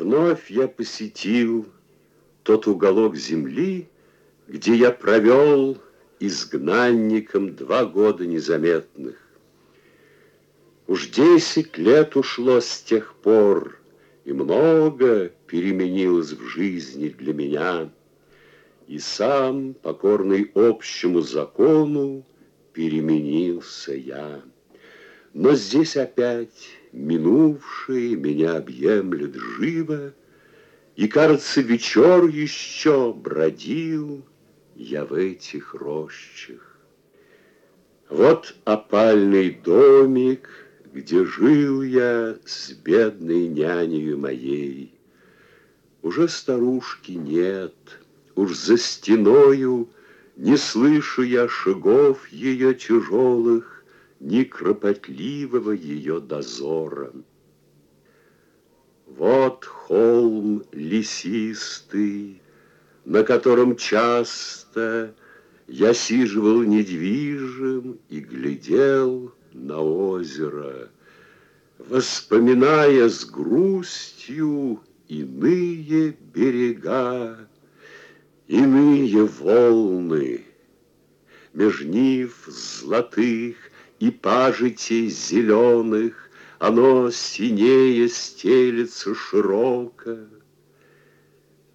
Вновь я посетил тот уголок земли, где я провел изгнанником два года незаметных. Уж десять лет ушло с тех пор, и много переменилось в жизни для меня. И сам, покорный общему закону, переменился я. Но здесь опять минувшее меня объемлет живо, И, кажется, вечер еще бродил я в этих рощах. Вот опальный домик, где жил я с бедной нянею моей. Уже старушки нет, уж за стеною Не слышу я шагов ее тяжелых, Ни кропотливого ее дозора. Вот холм лесистый, на котором часто я сиживал недвижим и глядел на озеро, воспоминая с грустью иные берега, иные волны, меж нив золотых и пажитей зеленых, оно синее стелется широко.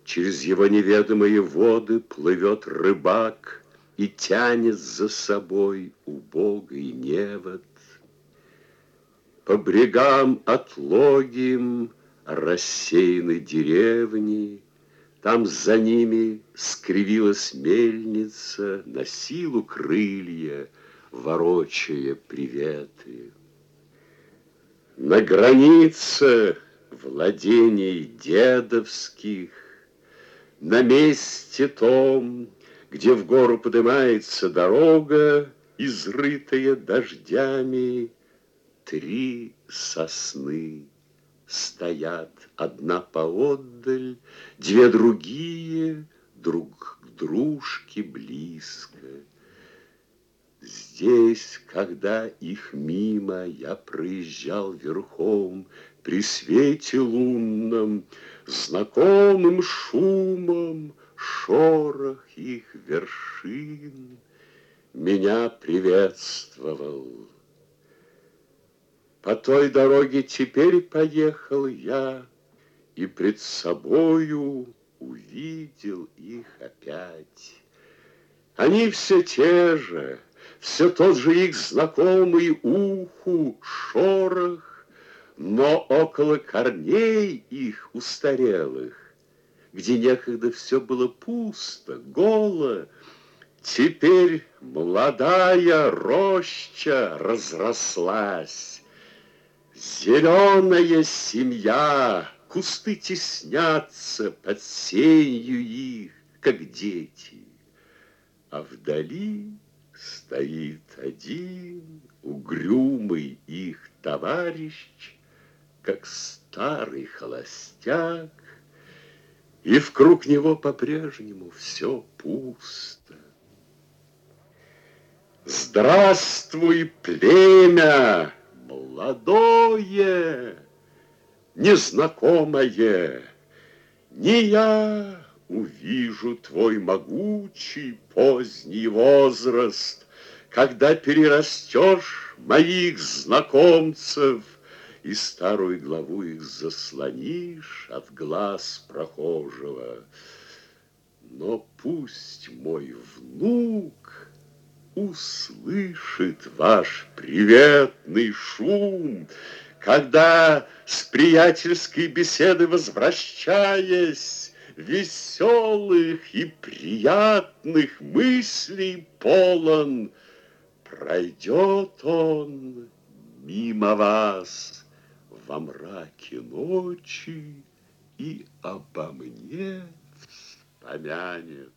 Через его неведомые воды плывет рыбак и тянет за собой убогий невод. По брегам отлогим рассеяны деревни, Там за ними скривилась мельница, На силу крылья, ворочая приветы. На границе владений дедовских, На месте том, где в гору поднимается дорога, Изрытая дождями, Три сосны стоят, одна поотдаль, Две другие друг к дружке близко. Здесь, когда их мимо я проезжал верхом, При свете лунном, знакомым шумом, Шорох их вершин меня приветствовал. По той дороге теперь поехал я, И пред собою увидел их опять. Они все те же, все тот же их знакомый уху шорох, Но около корней их устарелых, Где некогда все было пусто, голо, Теперь молодая роща разрослась, Зеленая семья, кусты теснятся под сенью их, как дети. А вдали стоит один угрюмый их товарищ, как старый холостяк, и в круг него по-прежнему все пусто. Здравствуй, племя! молодое, незнакомое, Не я увижу твой могучий поздний возраст, Когда перерастешь моих знакомцев И старую главу их заслонишь от глаз прохожего. Но пусть мой внук услышит ваш приветный шум, когда с приятельской беседы возвращаясь, веселых и приятных мыслей полон, пройдет он мимо вас во мраке ночи и обо мне вспомянет.